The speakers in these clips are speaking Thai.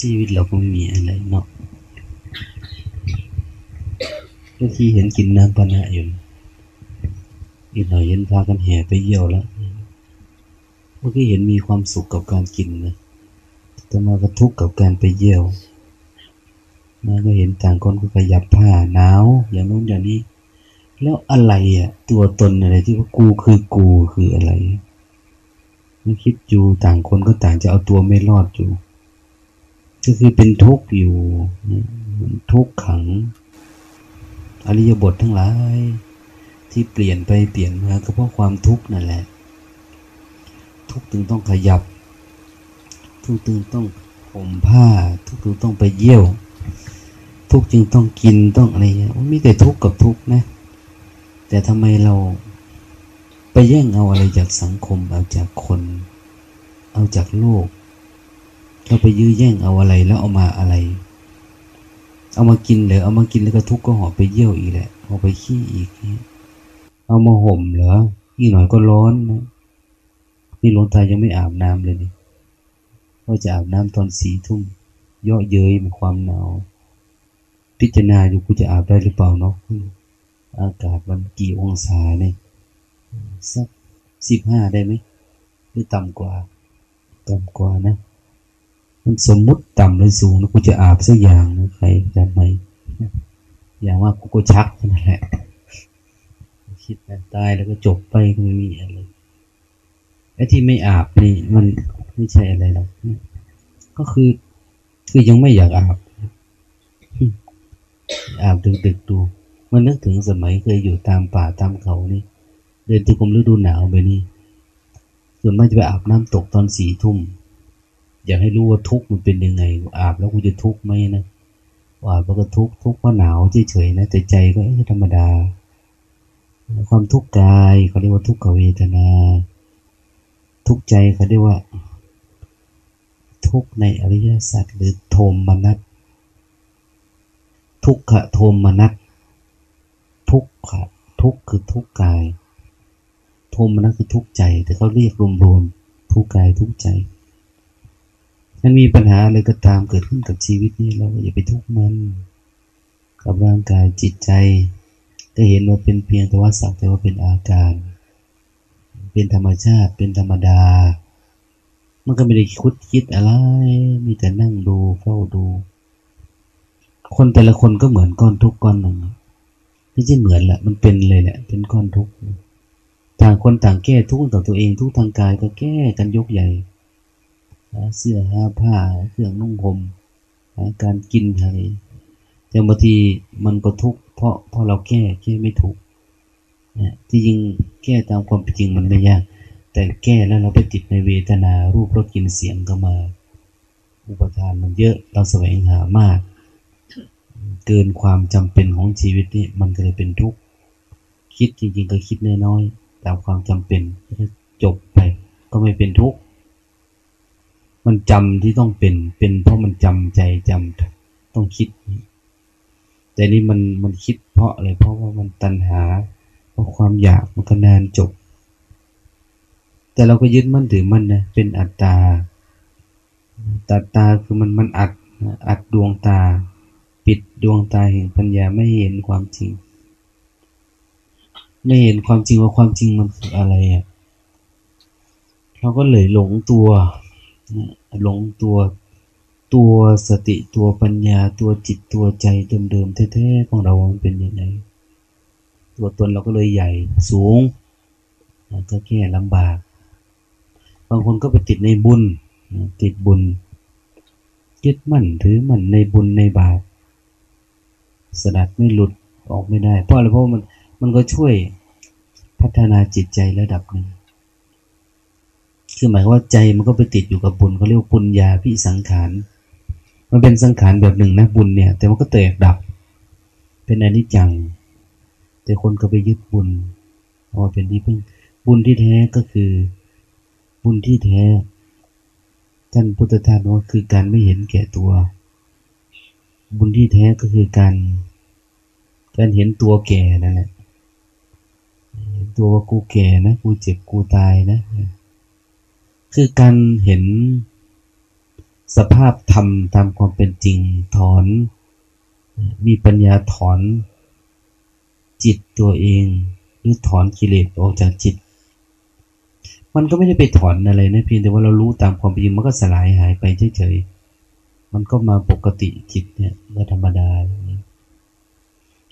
ชีวิตเราก็ไม่มีอะไรเนาะเมื่อกี้เห็นกินน้ำปนะอยู่อีกหน่อยเย็นพากันแห่ไปเยี่ยวแล้วเมื่อกี้เห็นมีความสุขกับการกินนะแต่มากระทุกกับการไปเยี่ยวมาก็เห็นต่างคนก็ขยับผ้าหนาวอย่างนู้นอย่างนี้ แล้วอะไรอะ ตัวตนอะไรที่ว่ากูคือกูคืออะไรไม่คิดอยู่ต่างคนก็ต่างจะเอาตัวไม่รอดอยู่ ก็คือเป็นทุกข์อยู่ทุกข์ขัง อริยบททั้งหลาย ที่เปลี่ยนไปเปลี่ยนมาก็เพราะความทุกข์นั่นแหละ ทุกข์ถึงต้องขยับ ทุกข์ถึงต้องผมผ้า ทุกข์ถึงต้องไปเยี่ยว ทุกข์จึงต้องกินต้องอะไรเงี้ยมันมีแต่ทุกข์กับทุกข์นะ แต่ทำไมเราไปแย่งเอาอะไรจากสังคมเอาจากคน เอาจากโลก เราไปยื้อแย่งเอาอะไรแล้วเอามาอะไร เอามากินเหรอเอามากินแล้วก็ทุกข์ก็หอบไปเยี่ยวอีกแหละเอไปขี้อีก เอามาห่มเหรออีกหน่อยก็ร้อนนะนี่หลวงตายังไม่อาบน้ำเลยนี่ว่าจะอาบน้ำตอนสี่ทุ่มย่อเย้ยมีความหนาวพิจารณาอยู่กูจะอาบได้หรือเปล่าเนาะอากาศมันกี่องศาเนี่ยสักสิบห้าได้ไหมหรือต่ำกว่า ต่ำกว่านะ มันสมมุติต่ำหรือสูงนะกูจะอาบสักอย่างนะใครจะไหมอย่างว่ากูก็ชักนั่นแหละคิดนะตายแล้วก็จบไปไม่มีอะไรไอ้ที่ไม่อาบนี่มันไม่ใช่อะไรหรอกก็คือคือยังไม่อยากอาบ อาบดึกๆดูมันนึกถึงสมัยเคยอยู่ตามป่าตามเขานี่ เดินทุกมฤดูหนาวไปนี่ส่วนมากจะไปอาบน้ำตกตอนสี่ทุ่ม อยากให้รู้ว่าทุกข์มันเป็นยังไงอาบแล้วกูจะทุกข์ไหมนะอาบแล้วก็ทุกข์ทุกข์เพราะหนาวเฉยๆนะแต่ใจก็ธรรมดา ความทุกข์กายเขาเรียกว่าทุกขเวทนา ทุกข์ใจเขาเรียกว่า ทุกข์ในอริยสัจหรือโทมมนัสทุกขโทมมนัสทุกขะทุกคือทุกกาย โทมมนัสคือทุกใจ แต่เขาเรียกรวมๆทุกกายทุกใจ มันมีปัญหาอะไรก็ตามเกิดขึ้นกับชีวิตนี้เราอย่าไปทุกข์มัน กับร่างกายจิตใจก็เห็นว่าเป็นเพียงแต่ว่าสักแต่ว่าเป็นอาการ เป็นธรรมชาติเป็นธรรมดา มันก็ไม่ได้คิดคิดอะไร มีแต่นั่งดูเฝ้าดู คนแต่ละคนก็เหมือนก้อนทุกก้อนหนึ่งไม่ใช่เหมือนแหละมันเป็นเลยแหละเป็นก้อนทุกต่างคนต่างแก้ทุกข์ต่อตัวเองทุกทางกายก็แก้กันยกใหญ่ เสื้อหาผ้าเครื่องนุ่งห่มหาการกินอะไรแต่บางทีมันก็ทุกข์เพราะเพราะเราแก้แก้ไม่ถูกนะที่จริงแก้ตามความเป็นจริงมันไม่ยาก แต่แก้แล้วเราไปติดในเวทนารูปรสกลิ่นเสียงก็มา อุปทานมันเยอะเราแสวงหามาก เกินความจำเป็นของชีวิตนี่มันก็เลยเป็นทุกข์คิดจริง ๆ ก็คิดน้อยๆตามความจำเป็นจบไปก็ไม่เป็นทุกข์ มันจำที่ต้องเป็น เป็นเพราะมันจำใจจำต้องคิด แต่นี่มันมันคิดเพราะอะไร เพราะว่ามันตัณหา เพราะความอยากมันก็นานจบ แต่เราก็ยึดมั่นถือมั่นนะ เป็นอัตตาตาตาคือมันมันอัด อัดดวงตา ปิดดวงตาแห่งปัญญาไม่เห็นความจริง ไม่เห็นความจริงว่าความจริงมันคืออะไรอะ เราก็เลยหลงตัว หลงตัวตัวสติตัวปัญญาตัวจิตตัวใจเดิมๆแท้ๆของเรามันเป็นยังไงตัวตนเราก็เลยใหญ่สูงก็แค่ลำบาก บางคนก็ไปติดในบุญติดบุญยึดมั่นถือมั่นในบุญในบาปสลัดไม่หลุดออกไม่ได้ เพราะอะไรเพราะมันมันก็ช่วยพัฒนาจิตใจระดับหนึ่ง คือหมายว่าใจมันก็ไปติดอยู่กับบุญเขาเรียกว่าปุญญาพิสังขาร มันเป็นสังขารแบบหนึ่งนะบุญเนี่ย แต่มันก็แตกดับ เป็นอนิจจัง แต่คนก็ไปยึดบุญว่าเป็นที่พึ่งบุญที่แท้ก็คือบุญที่แท้ท่านพุทธทาสว่าคือการไม่เห็นแก่ตัว บุญที่แท้ก็คือการการเห็นตัวแก่นั่นแหละตัวว่ากูแก่นะ กูเจ็บกูตายนะ คือการเห็นสภาพธรรมตามความเป็นจริงถอน มีปัญญาถอนจิตตัวเอง หรือถอนกิเลสออกจากจิต มันก็ไม่ได้ไปถอนอะไรนะเพียงแต่ว่าเรารู้ตามความเป็นจริงมันก็สลายหายไปเฉยๆมันก็มาปกติจิตเนี่ยก็ธรรมดา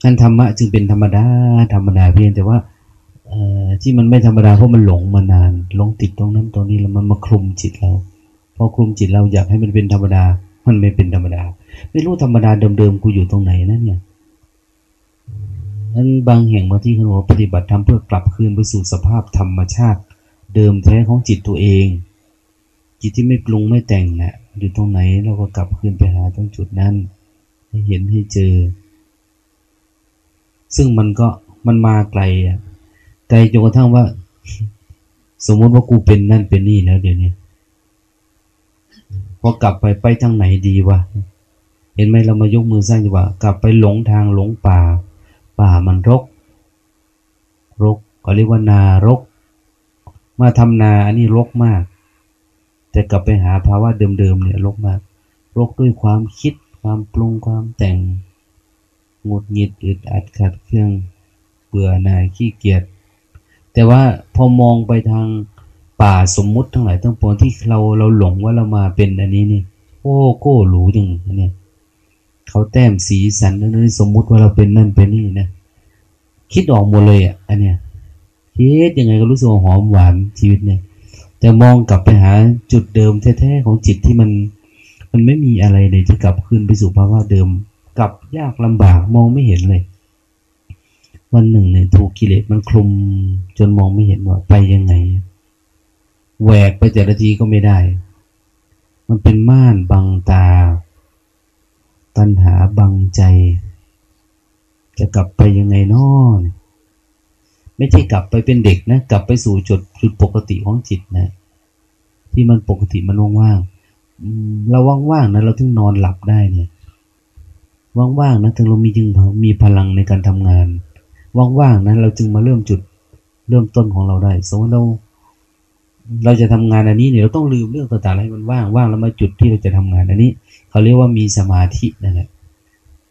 ท่านธรรมะจึงเป็นธรรมดาธรรมดาเพียงแต่ว่า ที่มันไม่ธรรมดาเพราะมันหลงมานานหลงติดตรงนั้นตรงนี้แล้วมันมาคลุมจิตเราพอคลุมจิตเราอยากให้มันเป็นธรรมดา มันไม่เป็นธรรมดา ไม่รู้ธรรมดาเดิมๆกูอยู่ตรงไหนนั่นเนี่ยนั้นบางแห่งบางที่เขาบอกปฏิบัติทำเพื่อกลับคืนไปสู่สภาพธรรมชาติ เดิมแท้ของจิตตัวเอง จิตที่ไม่ปรุงไม่แต่งนะ่ะอยู่ตรงไหนเราก็กลับคืนไปหาตรงจุดนั้นให้เห็นให้เจอ ซึ่งมันก็มันมาไกลอะไกล จนกระทั่งว่า สมมติว่ากูเป็นนั่นเป็นนี่แล้วเดี๋ยวนี้พอกลับไปไปทางไหนดีวะเห็นไหมเรามายกมือสร้างดีว่ากลับไปหลงทางหลงป่า ป่ามันรก รกก็เรียกว่านารก มาทำนาอันนี้รกมาก แต่กลับไปหาภาวะเดิมๆเนี่ยรกมาก รกด้วยความคิดความปรุงความแต่งหงุดหงิดอึดอัดขัดเครื่องเบื่อหน่ายขี้เกียจ แต่ว่าพอมองไปทางป่าสมมุติทั้งหลายทั้งปวงที่เราเราหลงว่าเรามาเป็นอันนี้นี่โอ้โก้หรูจังเนี่ยเขาแต้มสีสันนั่นสมมุติว่าเราเป็นนั่นเป็นนี่นะคิดออกหมดเลยอะอันเนี้ยคิดยังไงก็รู้สึกหอมหวานชีวิตเนี่ย แต่มองกลับไปหาจุดเดิมแท้ๆของจิตที่มัน มันไม่มีอะไรเลยที่กลับคืนไปสู่ภาวะเดิม กลับยากลำบากมองไม่เห็นเลย วันหนึ่งเนี่ยถูกกิเลสมันคลุม จนมองไม่เห็นว่าไปยังไงแหวกไปแต่ละทีก็ไม่ได้ มันเป็นม่านบังตา ตัณหาบังใจ จะกลับไปยังไงนอนไม่ใช่กลับไปเป็นเด็กนะ กลับไปสู่จุดจุดปกติของจิตนะ ที่มันปกติมันว่างๆเราว่างๆนะเราถึงนอนหลับได้เนี่ย ว่างๆนะถึงเรามีจึงมีพลังในการทำงาน ว่างๆนะเราจึงมาเริ่มจุดเริ่มต้นของเราได้ สมมติเรา เราจะทำงานอันนี้เนี่ยเราต้องลืมเรื่องต่างๆให้มันว่างว่างแล้วมาจุดที่เราจะทำงานอันนี้เขาเรียกว่ามีสมาธินั่นแหละ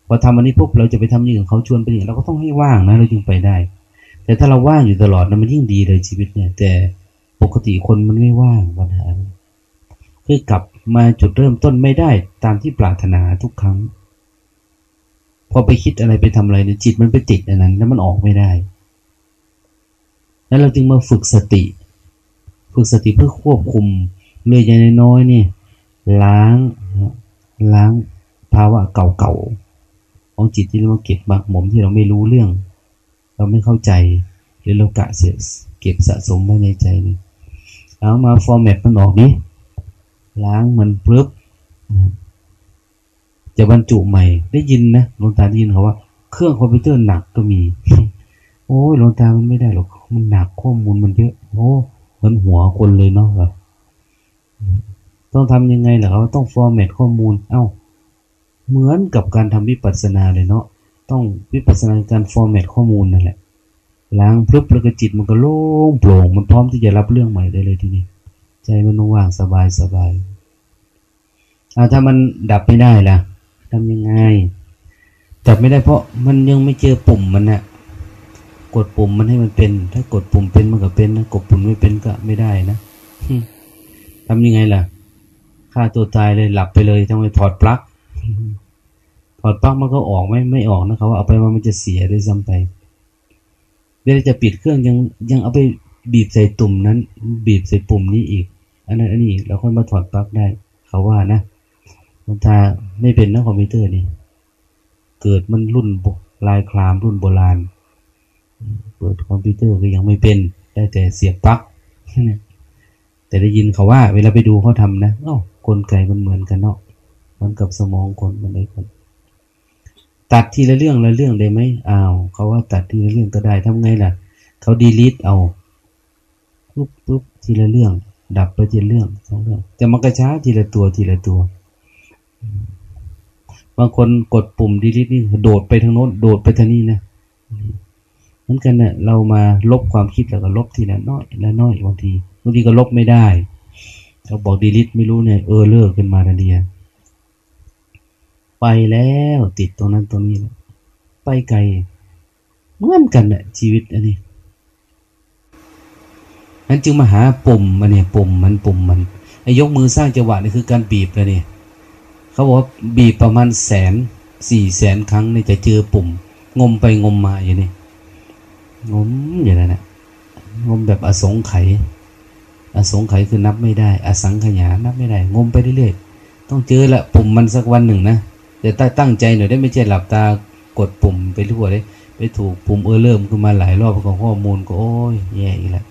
พอทำอันนี้ปุ๊บเราจะไปทำอย่างอื่นเขาชวนไปอย่างเราก็ต้องให้ว่างนะเราจึงไปได้ แต่ถ้าเราว่างอยู่ตลอดนะมันยิ่งดีเลยชีวิตเนี่ย แต่ปกติคนมันไม่ว่างปัญหาคือกลับมาจุดเริ่มต้นไม่ได้ตามที่ปรารถนาทุกครั้ง พอไปคิดอะไรไปทำอะไรเนี่ยจิตมันไปติดอันนั้น แล้วมันออกไม่ได้ แล้วเราจึงมาฝึกสติ ฝึกสติเพื่อควบคุมเลยอย่างน้อยนี่ล้างล้างภาวะเก่าๆของจิตที่เราเก็บบักหมมที่เราไม่รู้เรื่อง เราไม่เข้าใจหรือเรากะเสียเก็บสะสมไว้ในใจนี่เอามาฟอร์แมตมันออกนี้ล้างมันเพิ่บ จะบรรจุใหม่ ได้ยินนะลงตาได้ยินเขาว่า เครื่องคอมพิวเตอร์หนักก็มี โอ้ยลงตามันไม่ได้หรอกมันหนักข้อมูลมันเยอะโอ้มันหัวคนเลยเนาะแบบต้องทำยังไงล่ะเขาต้องฟอร์แมตข้อมูล เอา้า เหมือนกับการทำวิปัสสนาเลยเนาะต้องวิปัสสนาการฟอร์แมตข้อมูลนั่นแหละล้างพลุบแล้วก็จิตมันก็โล่งโปร่งมันพร้อมที่จะรับเรื่องใหม่ได้เลยทีนี้ใจมันว่างสบายสบายอาถ้ามันดับไม่ได้ล่ะ ทำยังไงดับไม่ได้เพราะมันยังไม่เจอปุ่มมันนะกดปุ่มมันให้มันเป็น ถ้ากดปุ่มเป็นมันก็เป็นนะกดปุ่มไม่เป็นก็ไม่ได้นะทำยังไงล่ะฆ่าตัวตายเลยหลับไปเลยทำไมถอดปลั๊กถอดปลั๊กมันก็ออกไม่ไม่ออกนะครับว่าเอาไปมันจะเสียด้วยซ้ำไปเวลาจะปิดเครื่องยังยังเอาไปบีบใส่ตุ่มนั้น บีบใส่ปุ่มนี้อีก อันนั้นอันนี้เราค่อยมาถอดปลั๊กได้ เขาว่านะ มันทาไม่เป็นนะคอมพิวเตอร์นี่ เกิดมันรุ่นลายคลามรุ่นโบราณ เปิดคอมพิวเตอร์ก็ยังไม่เป็น ได้แต่เสียบปลั๊กแต่ได้ยินเขาว่า เวลาไปดูเขาทำนะโอ้กลไกมันเหมือนกันเนาะมันกับสมองคนมันเลยกันตัดทีละเรื่องละเรื่องได้ไหมอ้าวเขาว่าตัดทีละเรื่องก็ได้ทำไงล่ะ เขาดีลิทเอาปุ๊บปุ๊บทีละเรื่อง ดับไปทีละเรื่องสองเรื่องแต่มันกระช้าทีละตัวทีละตัว บางคนกดปุ่มดีลิทนี่โดดไปทางโน้น โดดไปทางนี้นะเหมือนกันเนะ่ยเรามาลบความคิดแล้วก็ลบทีละน้อยละน้อยบางทีบางทีก็ลบไม่ได้เขาบอกดีลิทไม่รู้เนี่ยเออเลิกขึ้นมาทันทีไปแล้วติดตรงนั้นตรงนี้แล้วไปไกลเหมือนกันเน่ะชีวิตอันนี้นั้นจึงมาหาปุ่มมันเนี่ยปุ่มมันปุ่มมันไอ้ยกมือสร้างจังหวะนี่คือการบีบเลยเนี่ย เขาบอกว่าบีบประมาณแสนสี่แสนครั้งนี่จะเจอปุ่ม งมไปงมมาอย่างนี้งมอย่างนั้นนะงมแบบอสงไขยอสงไขยคือนับไม่ได้ อสังขยานับไม่ได้ งมไปเรื่อยๆต้องเจอละปุ่มมันสักวันหนึ่งนะแต่ตั้งใจหน่อยได้ไม่ใช่หลับตากดปุ่มไปทั่วเลยไปถูกปุ่มเออเริ่มขึ้นมาหลายรอบของข้อมูลก็โอ้ยแย่อีกแล้ว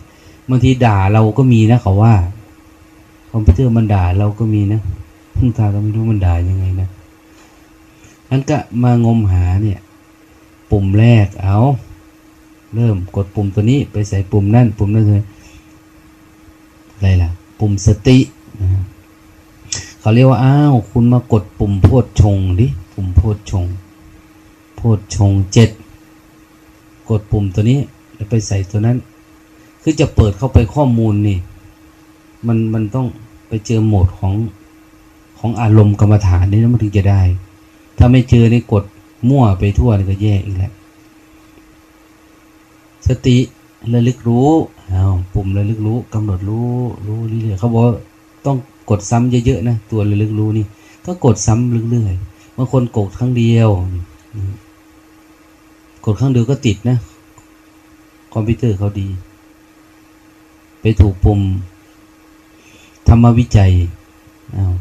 บางทีด่าเราก็มีนะเขาว่า คอมพิวเตอร์มันด่าเราก็มีนะ พึ่งตาก็ไม่รู้มันด่ายังไงนะอันก็มางมหาเนี่ย ปุ่มแรกเอา เริ่มกดปุ่มตัวนี้ไปใส่ปุ่มนั่น ปุ่มนั่นเลยอะไรล่ะ ปุ่มสตินะเขาเรียกว่าอ้าวคุณมากดปุ่มโพดชงดิปุ่มโพดชง โพดชงเจ็ดกดปุ่มตัวนี้แล้วไปใส่ตัวนั้น คือจะเปิดเข้าไปข้อมูลนี่ มันมันต้องไปเจอโหมดของ ของอารมณ์กรรมฐานนี่มันถึงจะได้ ถ้าไม่เจอในกดมั่วไปทั่วนี่ก็แย่อีกแล้วสติระลึกรู้เอาปุ่มระลึกรู้กำหนดรู้รู้เรื่อยๆเขาบอกต้องกดซ้ำเยอะๆนะตัวระลึกรู้นี่ ก็กดซ้ำเรื่อยๆบางคนกดครั้งเดียว กดครั้งเดียวก็ติดนะ คอมพิวเตอร์เขาดี ไปถูกปุ่มธรรมวิจัยอา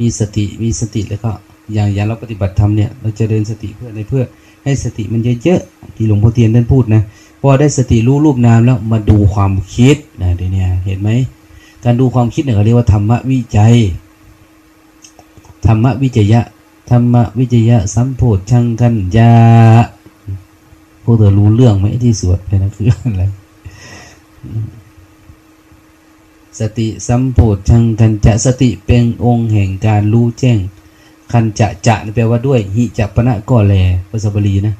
มีสติมีสติแล้วก็อย่างอย่างเราปฏิบัติธรรมเนี่ยเราจะเดินสติเพื่ออะไรเพื่อให้สติมันเยอะๆที่หลวงพ่อเทียนท่านพูดนะพอได้สติรู้รูปนามแล้วมาดูความคิดนะเดี๋ยวนี้เห็นไหมการดูความคิดเนี่ยเขาเรียกว่าธรรมวิจัยธรรมวิจยะธรรมวิจยะสัมโพธชังกันยาพวกเธอรู้เรื่องไหมที่สวดไปนะคืออะไร สติสัมโพชังกันจะสติเป็นองค์แห่งการรู้แจ้ง คันจะจะแปลว่าด้วย หิจัปณะก็แลภาษาบาลีนะ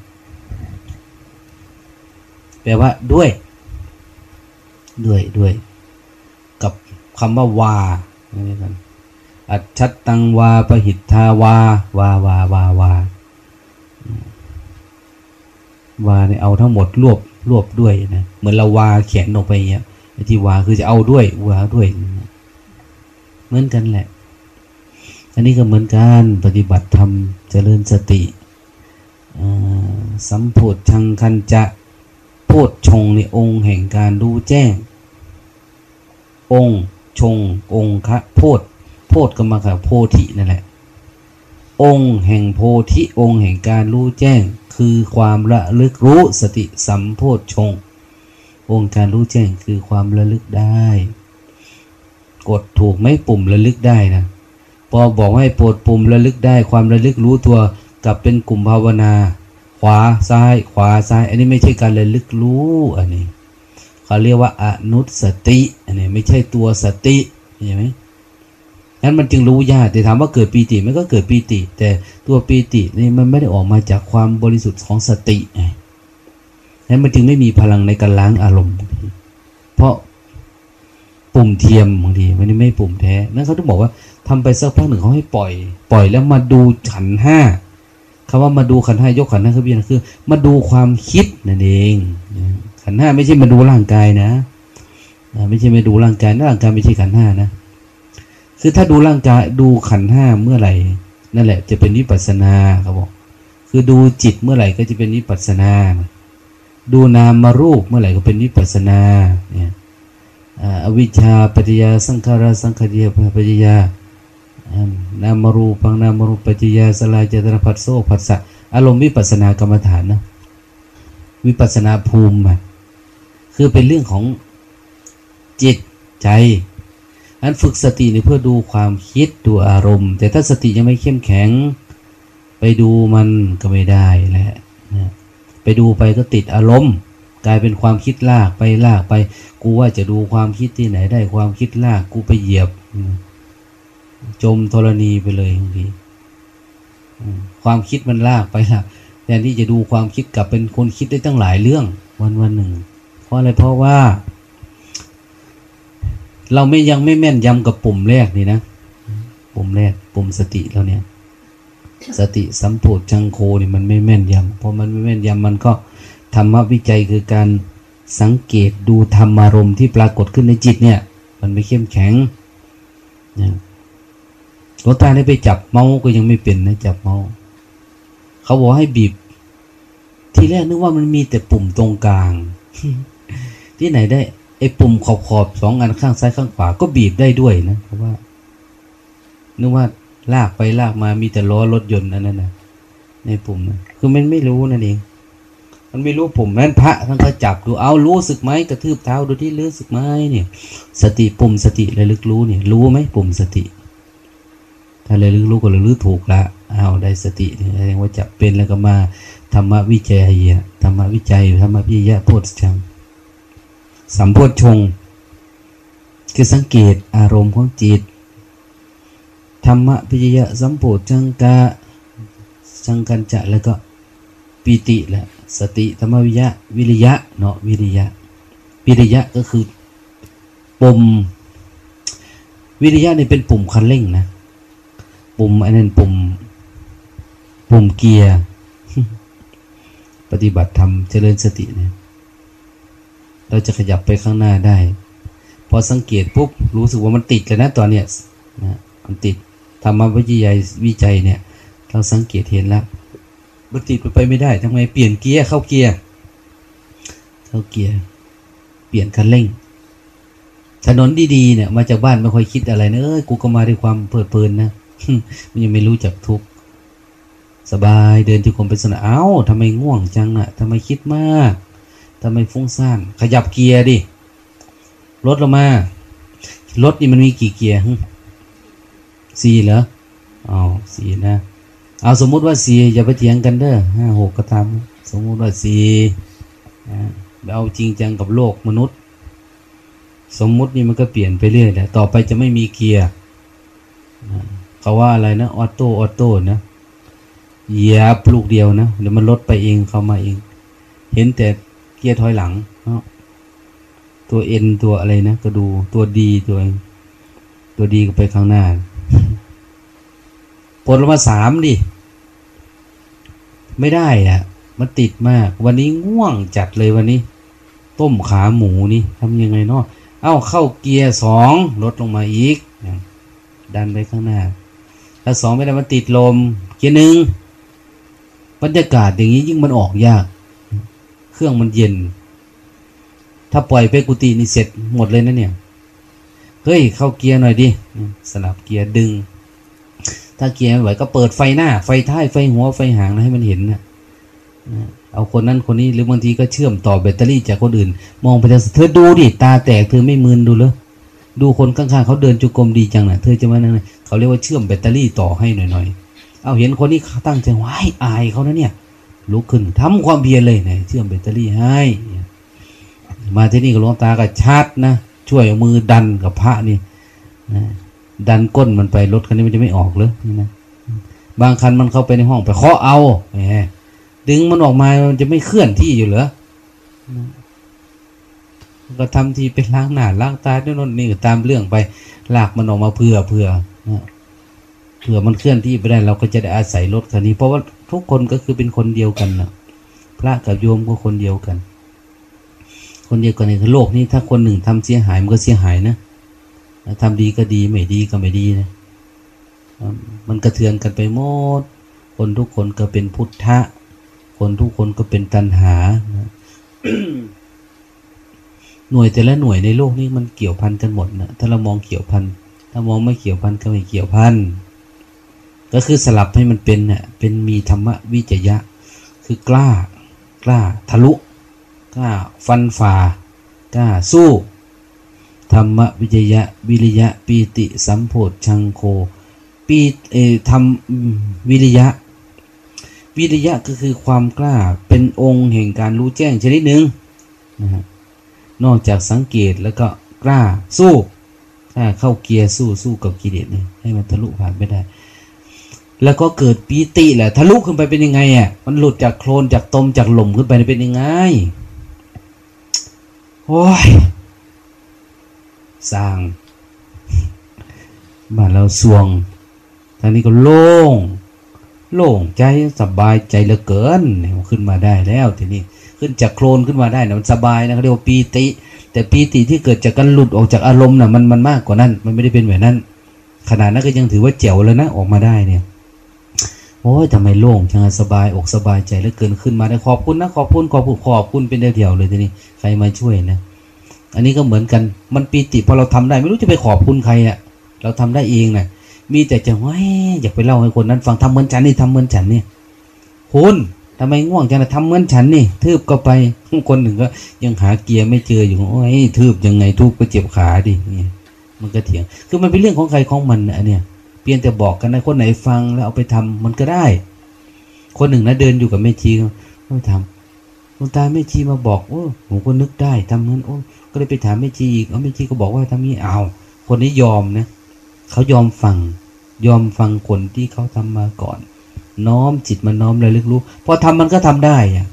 แปลว่าด้วย ด้วยด้วย กับคำว่าวานี่กันอัจฉตังวาปหิทธาวาวาวาวาวาวาเนี่ยเอาทั้งหมดรวบรวบด้วยนะเหมือนเราวาเขียนออกไปเงี้ย ที่วาคือจะเอาด้วยวาด้วย เหมือนกันแหละ อันนี้ก็เหมือนกันปฏิบัติธรรมเจริญสติสัมโพธชังคันจะโพธชงในองค์แห่งการรู้แจ้ง องค์ชง องค์คะโพธโพธก็มากับโพธินั่นแหละ องค์แห่งโพธิองค์แห่งการรู้แจ้ง คือความระลึกรู้สติสัมโพธชง องค์การรู้แจ้งคือความระลึกได้ กดถูกไหมปุ่มระลึกได้นะ พอบอกให้ปวดปุ่มระลึกได้ ความระลึกรู้ตัวกลับเป็นกลุ่มภาวนา ขวาซ้าย ขวาซ้าย อันนี้ไม่ใช่การระลึกรู้อันนี้เขาเรียกว่าอนุสติอันนี้ไม่ใช่ตัวสติเห็นไหมนั้นมันจึงรู้ยากแต่ถามว่าเกิดปีติมันก็เกิดปีติ แต่ตัวปีตินี่มันไม่ได้ออกมาจากความบริสุทธิ์ของสติไง นั้นมันจึงไม่มีพลังในการล้างอารมณ์ เพราะปุ่มเทียมบางทีมันไม่ปุ่มแท้ นั้นเขาต้องบอกว่าทำไปสักพักหนึ่งเขาให้ปล่อย ปล่อยแล้วมาดูขันห้าคำว่ามาดูขันห้ายกขันห้าคือเพียงคือ มาดูความคิดนั่นเอง ขันห้าไม่ใช่มาดูร่างกายนะไม่ใช่มาดูร่างกายร่างกายไม่ใช่ขันห้านะคือถ้าดูร่างกายดูขันห้าเมื่อไหร่ นั่นแหละ จะเป็นวิปัสสนาเขาบอก คือดูจิตเมื่อไหร่ก็จะเป็นวิปัสนา ดูนามารูปเมื่อไหร่ก็เป็นวิปัสนาเนี่ยอวิชชาปัจจยาสังขารสังขารยปัจจยานามรูปังนามรูปปัจจยาสลายเจตนาผัสโซผัสสะอารมณ์วิปัสนากรรมฐานนะวิปัสนาภูมิคือเป็นเรื่องของจิตใจอันฝึกสตินี่เพื่อดูความคิดดูอารมณ์ แต่ถ้าสติยังไม่เข้มแข็ง ไปดูมันก็ไม่ได้แหละนะ ไปดูไปก็ติดอารมณ์ กลายเป็นความคิดลากไปลากไป กูว่าจะดูความคิดที่ไหนได้ความคิดลากกูไปเหยียบ จมธรณีไปเลยบางทีความคิดมันลากไปละแทนที่จะดูความคิดกลับเป็นคนคิดได้ตั้งหลายเรื่อง วันวันหนึ่ง เพราะอะไรเพราะว่า เราไม่ยังไม่แม่นยำกับปุ่มแรกนี่นะ ปุ่มแรกปุ่มสติเราเนี่ย สติสัมโพชังโคนี่มันไม่แม่นยำพราะมันไม่แม่นยำมันก็ธรรมวิจัยคือการสังเกตดูธรรมารมณ์ที่ปรากฏขึ้นในจิตเนี่ย มันไม่เข้มแข็งนะหลวงตาได้ไปจับเมาส์ก็ยังไม่เป็นนะจับเมาส์เขาบอกให้บีบ ทีแรกนึกว่ามันมีแต่ปุ่มตรงกลาง ที่ไหนได้ไอ้ปุ่มขอบขอบสองอันข้างซ้ายข้างขวาก็บีบได้ด้วยนะเพราะว่านึกว่า ลากไปลากมามีแต่ล้อรถยนต์อันนั้นนะในปุ่มนะคือมันไม่รู้นั่นเอง มันไม่รู้ปุ่มนั้นพระท่านก็จับดูเอารู้สึกไหมกระทืบเท้าดูที่รู้สึกไหมเนี่ย สติปุ่มสติระลึกรู้เนี่ย รู้ไหมปุ่มสติ ถ้าระลึกรู้ก็ระลึกถูกละเอาได้สติเนี่ยแสดงว่าจับเป็นแล้วก็มาธรรมวิจัยธรรมวิจัยธรรมวิยะโพธิชังสัมโพชงคือสังเกตอารมณ์ของจิต ธรรมะพิยะสัมโพชังกะสังกันจะแล้วก็ปิติแหละสติธรรมวิยะวิริยะเนาะวิริยะวิริยะก็คือปุ่มวิริยะนี่เป็นปุ่มคันเร่งนะปุ่มอันนั้นปุ่มปุ่มเกียร์ปฏิบัติธรรมเจริญสติเนี่ยเราจะขยับไปข้างหน้าได้ พอสังเกตปุ๊บรู้สึกว่ามันติดเลยนะตอนเนี้ยนะมันติด ธรรมวิจัยวิจัยเนี่ย เราสังเกตเห็นแล้วมันติดไปไม่ได้ทำไมเปลี่ยนเกียร์เข้าเกียร์เข้าเกียร์เปลี่ยนคันเร่ง ถนนดีๆเนี่ยมาจากบ้านไม่ค่อยคิดอะไรนะเอ้ยกูก็มาด้วยความเพลิดเพลินนะมันยังไม่รู้จักทุกสบายเดินที่คมเป็นสนาเอ้าทำไมง่วงจังอะ่ะทำไมคิดมากทำไมฟุ้งซ่านขยับเกียร์ดิรถลงมา รถนี่มันมีกี่เกียร์ สี่เหรออ๋อสี่นะ เอาสมมุติว่าสี่อย่าไปเถียงกันเด้อห้าหกก็ตามสมมุติว่าสี่เอาจริงจังกับโลกมนุษย์ สมมุตินี่มันก็เปลี่ยนไปเรื่อยแหละต่อไปจะไม่มีเกียร์เขาว่าอะไรนะออโต้ออโต้นะเหยียบลูกเดียวนะเดี๋ยวมันลดไปเองเข้ามาเอง เห็นแต่เกียร์ถอยหลังตัวเอ็นตัวอะไรนะ ก็ดูตัวดีตัวตัวดีก็ไปข้างหน้า ปลลงมาสามดิ ไม่ได้อะมันติดมาก วันนี้ง่วงจัดเลยวันนี้ ต้มขาหมูนี่ทำยังไงเนาะเอ้าเข้าเกียร์สองลดลงมาอีก ดันไปข้างหน้า ถ้าสองไม่ได้มันติดลม เกียร์หนึ่งบรรยากาศอย่างนี้ยิ่งมันออกยาก เครื่องมันเย็น ถ้าปล่อยไปกุฏินี่เสร็จหมดเลยนะเนี่ย เฮ้ย เข้าเกียร์หน่อยดิ สลับเกียร์ดึง ถ้าเกียร์ไม่ไหวก็เปิดไฟหน้า ไฟท้ายไฟหัวไฟหางนะให้มันเห็นนะเอาคนนั้นคนนี้หรือบางทีก็เชื่อมต่อแบตเตอรี่จากคนอื่น มองไปทางเธอดูดิตาแตกเธอไม่มึนดูเลยดูคนข้างๆเขาเดินจุกรมดีจังนะเธอจะมานั่นเขาเรียกว่าเชื่อมแบตเตอรี่ต่อให้หน่อยๆเอาเห็นคนนี้ตั้งใจว้ายอายเขานะเนี่ยลุกขึ้นทำความเพียรเลยเนี่ยเชื่อมแบตเตอรี่ให้ มาที่นี่ก็ลวงตาก็ชัดนะช่วยมือดันกับพระนี่นะ ดันก้นมันไปรถคันนี้มันจะไม่ออกเลยนี่นะบางคันมันเข้าไปในห้องไปเคาะเอาดึงมันออกมามันจะไม่เคลื่อนที่อยู่เหรอก็ทำทีเป็นล้างหน้าล้างตาด้วยนนนี่ตามเรื่องไปลากมันออกมาเพื่อเพื่อเผื่อมันเคลื่อนที่ไปได้เราก็จะได้อาศัยรถคันนี้ เพราะว่าทุกคนก็คือเป็นคนเดียวกันนะพระกับโยมก็คนเดียวกัน คนเดียวกันในโลกนี้ถ้าคนหนึ่งทำเสียหายมันก็เสียหายนะ ทำดีก็ดีไม่ดีก็ไม่ดีนะมันกระเทือนกันไปหมด คนทุกคนก็เป็นพุทธะ คนทุกคนก็เป็นตัณหา หน่วยแต่ละหน่วยในโลกนี้มันเกี่ยวพันกันหมดนะถ้าเรามองเกี่ยวพัน ถ้ามองไม่เกี่ยวพันก็ไม่เกี่ยวพัน ก็คือสลับให้มันเป็นเนี่ยเป็นมีธรรมวิจยะ คือกล้า กล้าทะลุ กล้าฟันฝ่า กล้าสู้ ธรรมวิจยะวิริยะปีติสัมโพธชังโคปีเอทำวิริยะ วิริยะก็คือความกล้าเป็นองค์แห่งการรู้แจ้งชนิดหนึ่งนะฮะนอกจากสังเกตแล้วก็กล้าสู้กล้าเข้าเกียร์สู้สู้กับกิเลสเนี่ยให้มันทะลุผ่านไปได้ แล้วก็เกิดปีติแหละทะลุขึ้นไปเป็นยังไงอะมันหลุดจากโคลนจากตมจากหล่มขึ้นไปเป็นยังไงโอ้ย สร้าง บ้านเราสวง ทางนี้ก็โล่ง โล่งใจสบายใจเหลือเกินเนี่ยขึ้นมาได้แล้วทีนี้ขึ้นจากโคลนขึ้นมาได้นะมันสบายนะเขาเรียกว่าปีติ แต่ปีติที่เกิดจากการหลุดออกจากอารมณ์นะ่ะมันมันมากกว่านั้น มันไม่ได้เป็นแบบนั้น ขนาดนั้นก็ยังถือว่าเจ๋วแล้วนะออกมาได้เนี่ยโอ้ยทำไมโล่งจังสบายอกสบายใจเหลือเกินขึ้นมาได้ขอบคุณนะขอบคุณขอบคุณขอบคุณเป็นเดียวๆเลยทีนี้ใครมาช่วยนะ อันนี้ก็เหมือนกัน มันปีติพอเราทำได้ ไม่รู้จะไปขอบคุณใครอะ่ะ เราทำได้เองนะมีแต่จะว่าอยากไปเล่าให้คนนั้นฟังทำเหมือนฉันนี่ทำเหมือนฉันนี่คุณทำไมง่วงจังนะทำเหมือนฉันนี่ทืบก็ไปคนหนึ่งก็ ยังหาเกียร์ไม่เจออยู่โอ้ยทืบยังไงทุบก็เจ็บขาดิเนี่ยมันก็เถียง คือมันเป็นเรื่องของใครของมันอันเนี้ยเพียงแต่บอกกันนะคนไหนฟังแล้วเอาไปทำมันก็ได้ คนหนึ่งนะเดินอยู่กับแม่ชีก็ทำ หลวงตาแม่ชีมาบอกโอ้ผมก็นึกได้ทำนั้นโอ้ก็เลยไปถามแม่ชีอีกเอาแม่ชีก็บอกว่าทำนี้เอาคนนี้ยอมนะเขายอมฟัง ยอมฟังคนที่เขาทำมาก่อน น้อมจิตมันน้อมเลยลึกรู้พอทำมันก็ทำได้อะ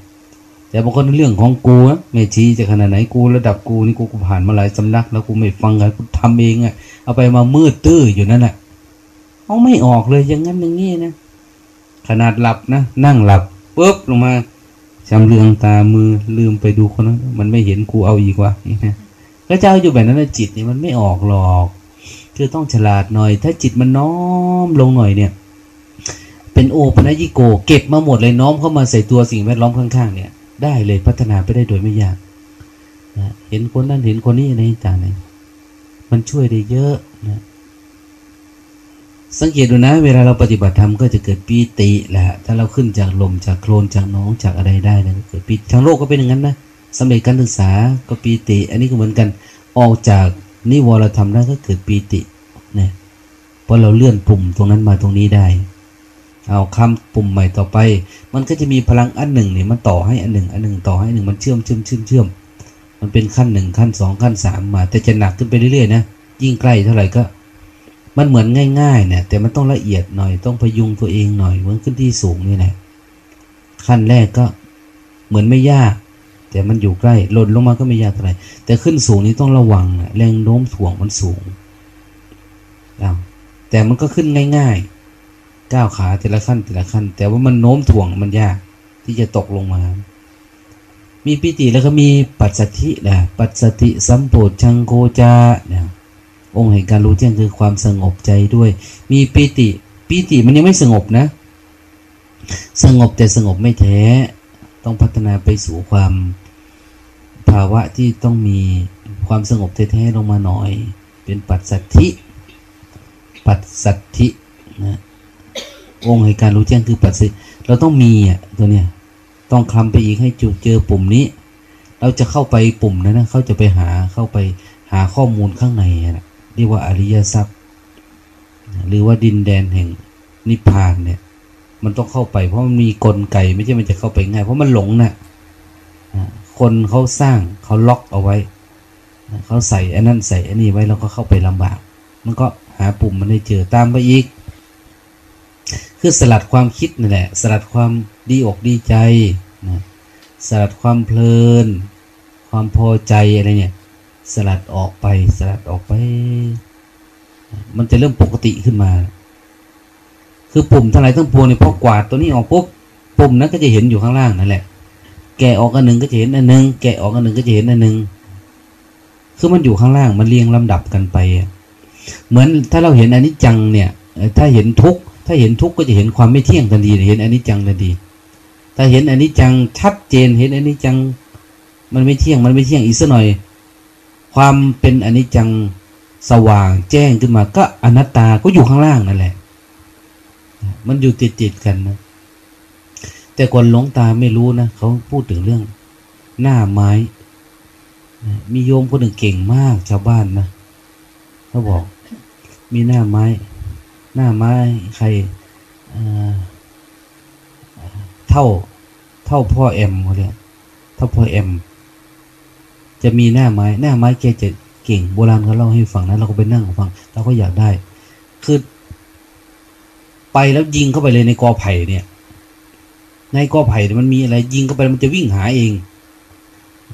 แต่บางคนเรื่องของกูนะแม่ชีจะขนาดไหนกูระดับกูนี่กูกูผ่านมาหลายสำนัก แล้วกูไม่ฟังกันกูทำเองอะ่ะเอาไปมามืดตื้ออยู่นั่นแหละเอาไม่ออกเลยอย่างนั้นอย่างนี้นะขนาดหลับนะนั่งหลับปุ๊บลงมา จำเรืองตามือลืมไปดูคนนั้นมันไม่เห็นกูเอาอีกว่ะก็เจ้าอยู่แบบนั้นนะจิตนี่มันไม่ออกหรอกคือต้องฉลาดหน่อย ถ้าจิตมันน้อมลงหน่อยเนี่ย เป็นโอปัญญิโก เก็บมาหมดเลยน้อมเข้ามาใส่ตัวสิ่งแวดล้อมข้างๆเนี่ย ได้เลยพัฒนาไปได้โดยไม่ยากนะเห็นคนนั้นเห็นคนนี้ในต่างเนี่ยมันช่วยได้เยอะนะ สังเกตดูนะ เวลาเราปฏิบัติธรรมก็จะเกิดปีติแหละถ้าเราขึ้นจากลมจากโคลนจากน้องจากอะไรได้นะเกิดปีทางโลกก็เป็นอย่างนั้นนะสำเร็จการศึกษาก็ปีติ อันนี้ก็เหมือนกันออกจากนิวรธรรมได้ก็เกิดปีติเนี่ยเพราะเราเลื่อนปุ่มตรงนั้นมาตรงนี้ได้ เอาคำปุ่มใหม่ต่อไป มันก็จะมีพลังอันหนึ่งเนี่ยมันต่อให้อันหนึ่ง อันหนึ่งต่อให้หนึ่งมันเชื่อมเชื่อมเชื่อมเชื่อมมันเป็นขั้นหนึ่งขั้นสองขั้นสามมา แต่จะหนักขึ้นไปเรื่อยๆนะยิ่งใกล้เท่าไหร่ก็ มันเหมือนง่ายๆเนี่ยแต่มันต้องละเอียดหน่อยต้องพยุงตัวเองหน่อยเหมือนขึ้นที่สูงนี่แหละขั้นแรกก็เหมือนไม่ยาก แต่มันอยู่ใกล้หล่นลงมาก็ไม่ยากอะไรแต่ขึ้นสูงนี้ต้องระวังแรงโน้มถ่วงมันสูงแต่มันก็ขึ้นง่ายๆก้าวขาแต่ละขั้นแต่ละขั้น แต่ว่ามันโน้มถ่วงมันยากที่จะตกลงมา มีปิติแล้วก็มีปัจสถินะปัจสติสัมโพชังโกจาเนี่ย องค์แห่งการรู้แจ้งคือความสงบใจด้วย มีปิติปิติมันยังไม่สงบนะ สงบแต่สงบไม่แท้ ต้องพัฒนาไปสู่ความภาวะที่ต้องมีความสงบแท้ๆลงมาหน่อย เป็นปัจสัทธิปัจสัทธินะองค์ให้การรู้แจ้งคือปัจสิเราต้องมีอะตัวเนี้ยต้องคลำไปอีกให้จุเจอปุ่มนี้ เราจะเข้าไปปุ่มนั้นนะเขาจะไปหาเข้าไปหาข้อมูลข้างในนะ เรียกว่าอริยทรัพย์ หรือว่าดินแดนแห่งนิพพานเนี่ย มันต้องเข้าไป เพราะมันมีกลไกไม่ใช่มันจะเข้าไปง่าย เพราะมันหลงนะ่ะคนเขาสร้างเขาล็อกเอาไว้ เขาใส่อันนั้นใส่อันนี้ไว้แล้วก็เข้าไปลำบาก มันก็หาปุ่มมันได้เจอตามไปอีก คือสลัดความคิดนี่แหละ สลัดความดีอกดีใจนะสลัดความเพลิน ความพอใจอะไรเนี่ย สลัดออกไป สลัดออกไป มันจะเริ่มปกติขึ้นมา คือปุ่มทั้งหลายทั้งปวงเนี่ยพอกวาดตัวนี้ออกปุ๊บปุ่มนั้นก็จะเห็นอยู่ข้างล่างนั่นแหละ แกะออกอันหนึ่งก็จะเห็นอันหนึ่งแกะออกอันหนึ่งก็จะเห็นอันหนึ่งคือมันอยู่ข้างล่างมันเรียงลำดับกันไป เหมือนถ้าเราเห็นอนิจจังเนี่ย ถ้าเห็นทุกถ้าเห็นทุกก็จะเห็นความไม่เที่ยงทันทีเห็นอนิจจังทันทีถ้าเห็นอนิจจังชัดเจนเห็นอนิจจัง มันไม่เที่ยงมันไม่เที่ยงอีกสักหน่อย ความเป็นอนิจจังสว่างแจ้งขึ้นมาก็อนัตตาก็อยู่ข้างล่างนั่นแหละ มันอยู่ติดติดกันนะ แต่คนหลงตาไม่รู้นะเขาพูดถึงเรื่องหน้าไม้ มีโยมคนหนึ่งเก่งมากชาวบ้านนะเขาบอก มีหน้าไม้ หน้าไม้ใครเท่าเท่าพ่อเอ็มเขาเรียกเท่าพ่อเอ็ม จะมีหน้าไม้ หน้าไม้แกจะเก่งโบราณเขาเล่าให้ฟังนะเราก็ไปนั่งฟังเราก็อยากได้ คือไปแล้วยิงเข้าไปเลยในกอไผ่เนี่ย ในกอไผ่มันมีอะไรยิงเข้าไปมันจะวิ่งหาเอง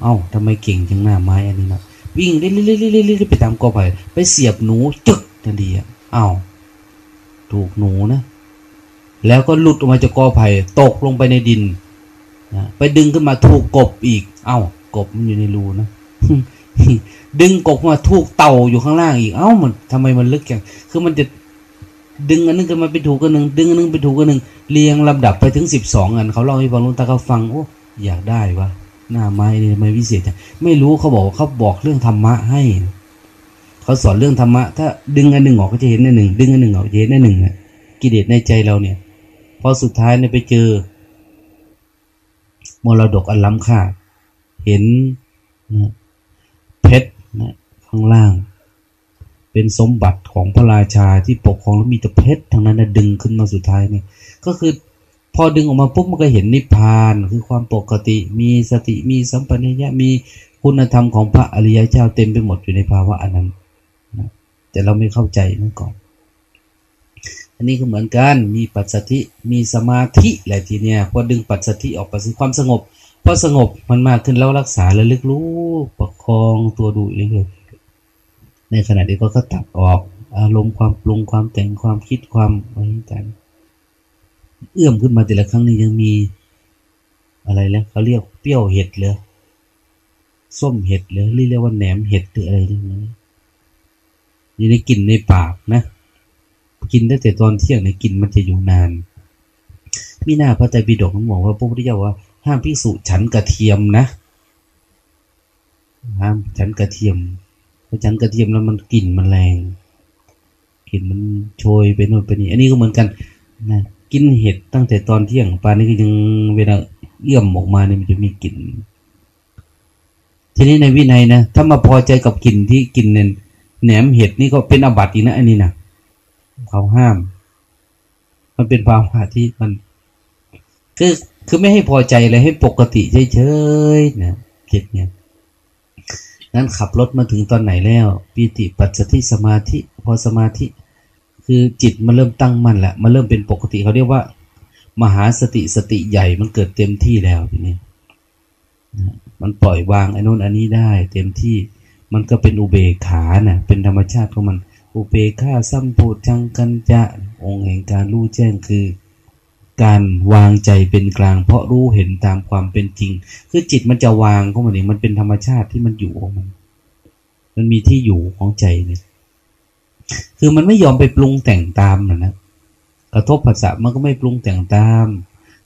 เอา้าทำไมเก่งจังหน้าไม้อันนี้นะวิ่งเรื่อยๆไปตามกอไผ่ไปเสียบหนูจึกทันทีอะเอ้าถูกหนูนะ แล้วก็หลุดออกมาจากกอไผ่ตกลงไปในดินนะไปดึงขึ้นมาถูกกบอีก เอ้ากบมันอยู่ในรูนะ ดึงกบมาถูกเต่าอยู่ข้างล่างอีกเอ้ามันทำไมมันลึกอย่างคือมันจะดึงอันนึงกันมาไปถูกกันหนึ่งดึงอันนึงไปถูกกันหนึ่งเรียงลำดับไปถึงสิบสองอันเขาเล่าให้ฟังลุงตาเขาฟังโอ้อยากได้วะหน้าไม้นี่ไม่วิเศษจังไม่รู้เขาบอกเขาบอกเรื่องธรรมะให้เขาสอนเรื่องธรรมะถ้าดึงอันหนึ่งออกก็จะเห็นอันหนึ่งดึงอันหนึ่งออกจะเห็นอันหนึ่งกิเลสในใจเราเนี่ยพอสุดท้ายเนี่ยไปเจอ มรดกอันล้ำค่าเห็นนะ นะข้างล่าง เป็นสมบัติของพระราชาที่ปกครองแล้วมีแต่เพชรทั้งนั้นนะดึงขึ้นมาสุดท้ายเนี่ยก็คือพอดึงออกมาปุ๊บมันก็เห็นนิพพานคือความปกติมีสติมีสัมปชัญญะมีคุณธรรมของพระอริยเจ้าเต็มไปหมดอยู่ในภาวะอันนั้นนะแต่เราไม่เข้าใจนั่นก่อน อันนี้ก็เหมือนกันมีปัจสติมีสมาธิแหละทีเนี้ยพอดึงปัจสติออกไปคือความสงบ พอสงบมันมากขึ้นแล้วรักษาและลึกรู้ประคองตัวดูเรื่อยๆในขณะที่ก็ก็ตัดออกอารมณ์ความปรุงความแต่งความคิดความอะไรต่างเอื้อมขึ้นมาแต่ละครั้งนี้ยังมีอะไรแล้วเขาเรียกเปรี้ยวเห็ดเลยส้มเห็ดเลยเรียกว่าแหนมเห็ดหรืออะไรนี่อยู่ในกลิ่นในปากนะ กินได้แต่ตอนเที่ยงในกลิ่นมันจะอยู่นานมีหน้าพระไตรปิฎกมันบอกว่าพระพุทธเจ้าว่า ห้ามพิสูจฉันกระเทียมนะห้ามฉันกระเทียมเพราะฉันกระเทียมแล้วมันกลิ่นมันแรงกลิ่นมันโชยไปโน่นไปนี่อันนี้ก็เหมือนกันนะกินเห็ดตั้งแต่ตอนเที่ยงปานนี้ก็ยังเวลาเอื้อมออกมาเนี่ยมันจะมีกลิ่นทีนี้ในวินัยนะถ้ามาพอใจกับกลิ่นที่กินเนี่ยแหนมเห็ดนี่ก็เป็นอบัตินะอันนี้นะเขาห้าม มันเป็นความหาที่มันคือ คือไม่ให้พอใจเลยให้ปกติเฉยๆนะเห็ดเนี่ยนั้นขับรถมาถึงตอนไหนแล้วปีติปัสสติสมาธิ พอสมาธิ คือจิตมันเริ่มตั้งมั่นแหละมันเริ่มเป็นปกติเขาเรียกว่า มหาสติสติใหญ่มันเกิดเต็มที่แล้วทีนี้มันปล่อยวางไอ้นู้นอันนี้ได้ เต็มที่มันก็เป็นอุเบกขานะ่ะเป็นธรรมชาติของมัน อุเบกขาสัมปูจังกันจะองค์แห่งการรู้แจ้งคือ การวางใจเป็นกลาง เพราะรู้เห็นตามความเป็นจริง คือจิตมันจะวางของมันเองมันเป็นธรรมชาติที่มันอยู่ของมัน มันมีที่อยู่ของใจเนี่ยคือมันไม่ยอมไปปรุงแต่งตามนะนะกระทบภาษามันก็ไม่ปรุงแต่งตาม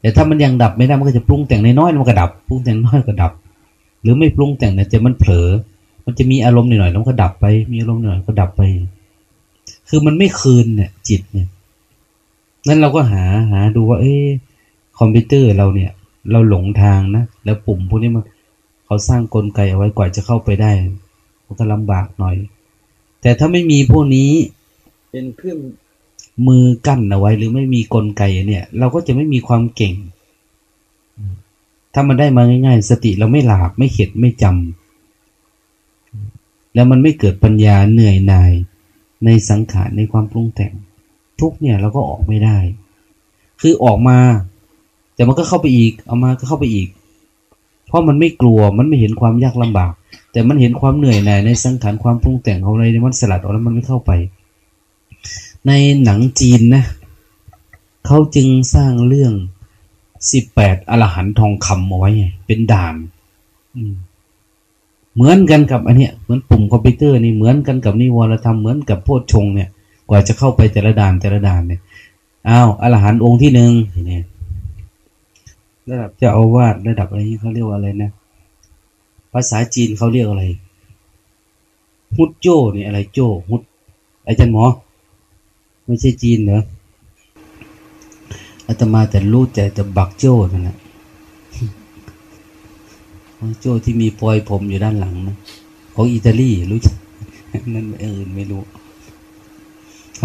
แต่ถ้ามันยังดับไม่ได้มันก็จะปรุงแต่งน้อยๆมันก็ดับปรุงแต่งน้อยก็ดับ หรือไม่ปรุงแต่งเนี่ยแต่มันเผลอ มันจะมีอารมณ์หน่อยๆแล้วก็ดับไป มีอารมณ์หน่อยก็ดับไป คือมันไม่คืนเนี่ยจิตเนี่ย นั้นเราก็หาหาดูว่า เอ๊คอมพิวเตอร์เราเนี่ย เราหลงทางนะ แล้วปุ่มพวกนี้มันเขาสร้างกลไกเอาไว้กว่าจะเข้าไปได้ มันก็ลำบากหน่อย แต่ถ้าไม่มีพวกนี้เป็นเครื่องมือกั้นเอาไว้ หรือไม่มีกลไกเนี่ย เราก็จะไม่มีความเก่ง ถ้ามันได้มาง่าย ๆ สติเราไม่หลาบไม่เข็ดไม่จำแล้วมันไม่เกิดปัญญาเหนื่อยหน่ายในสังขารในความปรุงแต่ง ทุกเนี่ยเราก็ออกไม่ได้ คือออกมา แต่มันก็เข้าไปอีก เอามาก็เข้าไปอีก เพราะมันไม่กลัวมันไม่เห็นความยากลำบาก แต่มันเห็นความเหนื่อยหน่ายในสังขารความปรุงแต่งของอะไรมันสลัดออกแล้วมันไม่เข้าไป ในหนังจีนนะเขาจึงสร้างเรื่องสิบแปดอรหันทองคำเอาไว้เป็นด่านเหมือนกันกับอันเนี้ยเหมือนปุ่มคอมพิวเตอร์นี่เหมือนกันกับนิวรธรรมเหมือนกับโพชฌงเนี่ย กว่าจะเข้าไปแต่ละด่านแต่ละด่านเนี่ยอ้าวอรหันต์องค์ที่หนึ่งเนี่ยระดับเจ้าอาวาสระดับอะไรนี้เขาเรียกว่าอะไรนะ ภาษาจีนเขาเรียกอะไรฮุดโจ้เนี่ยอะไรโจ้ฮุดอาจารย์หมอ ไม่ใช่จีนเหรออาตมาแต่รู้แต่แต่บักโจ้นั่นแหละโจ้ที่มีปลอยผมอยู่ด้านหลังนะของอิตาลีรู้จักนั่นเออไม่รู้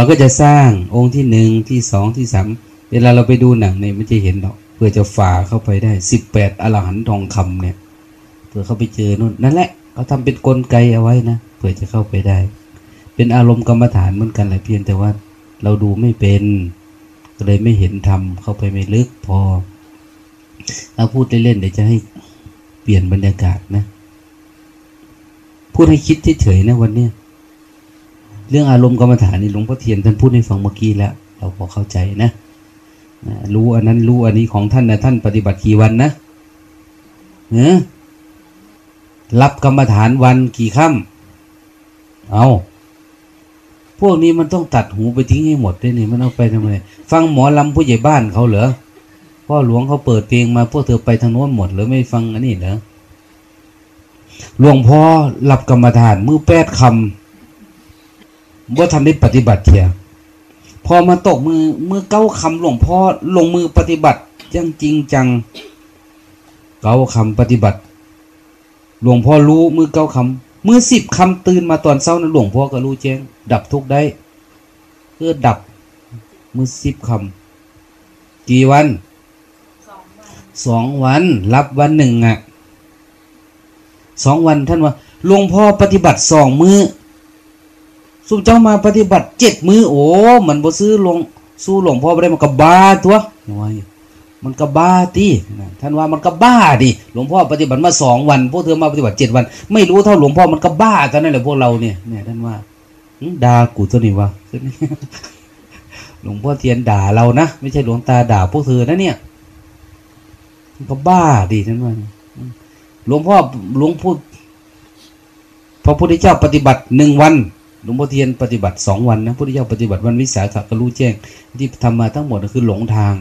เขาก็จะสร้างองค์ที่หนึ่งที่สองที่สามเวลาเราไปดูหนังเนี่ยไม่จะเห็นหรอกเพื่อจะฝ่าเข้าไปได้สิบแปดอรหันต์ทองคำเนี่ยเผื่อเขาไปเจอนู่นนั่นแหละเขาทำเป็นกลไกเอาไว้นะเผื่อจะเข้าไปได้ เป็นอารมณ์กรรมฐานเหมือนกันแหละเพียงแต่ว่าเราดูไม่เป็นก็เลยไม่เห็นทำเข้าไปไม่ลึกพอเอาพูดเล่นๆเดี๋ยวจะให้เปลี่ยนบรรยากาศนะ พูพูดให้คิดเฉยๆนะวันเนี้ย เรื่องอารมณ์กรรมฐานนี่หลวงพ่อเทียนท่านพูดให้ฟังเมื่อกี้แล้ว เราพอเข้าใจนะรู้อันนั้นรู้อันนี้ของท่านนะท่านปฏิบัติกี่วันนะเนรับกรรมฐานวันกี่ค่ำเอาพวกนี้มันต้องตัดหูไปทิ้งให้หมดด้วยนี่มันเอาไปทำไมฟังหมอลำผู้ใหญ่บ้านเขาเหรอพ่อหลวงเขาเปิดเพลงมาพวกเธอไปทางโน้นหมดหรือไม่ฟังอันนี้เหรอหลวงพ่อรับกรรมฐานมือแปดคำ ว่าทำได้ปฏิบัติเถียพอมาตกมือเมื่อเก้าคำหลวงพ่อลงมือปฏิบัติยังจริงจัง เก้าคำปฏิบัติ หลวงพ่อรู้มือเก้าคำมือสิบคำตื่นมาตอนเช้านั้นหลวงพ่อก็รู้แจ้ง ดับทุกได้เพื่อดับมือสิบคำกี่วันสองวันรับวันหนึ่งอะสองวันท่านว่าหลวงพ่อปฏิบัติสองมือ สุมเจ้ามาปฏิบัติเจ็ดมือโอ้มันบ่ซื้อลงสู้หลวงพ่อไม่ได้มันก็บ้าตัวน้อยมันก็บ้าตีท่านว่ามันก็บ้าดิหลวงพ่อปฏิบัติมาสองวันพวกเธอมาปฏิบัติเจ็ดวัน ไม่รู้เท่าหลวงพ่อมันก็บ้ากันนั่นแหละพวกเราเนี่ยเนี่ยท่านว่าด่ากูตัวนี้วะหลวงพ่อเทียนด่าเรานะไม่ใช่หลวงตาด่าพวกเธอนะเนี่ยก็บ้าดิท่านว่าหลวงพ่อหลวงพูดพระพุทธเจ้าปฏิบัติหนึ่งวัน หลวงพ่อเทียนปฏิบัติสองวันนะพุทธเจ้าปฏิบัติวันวิสาขก็รู้แจ้ง ที่ทำมาทั้งหมดคือหลงทาง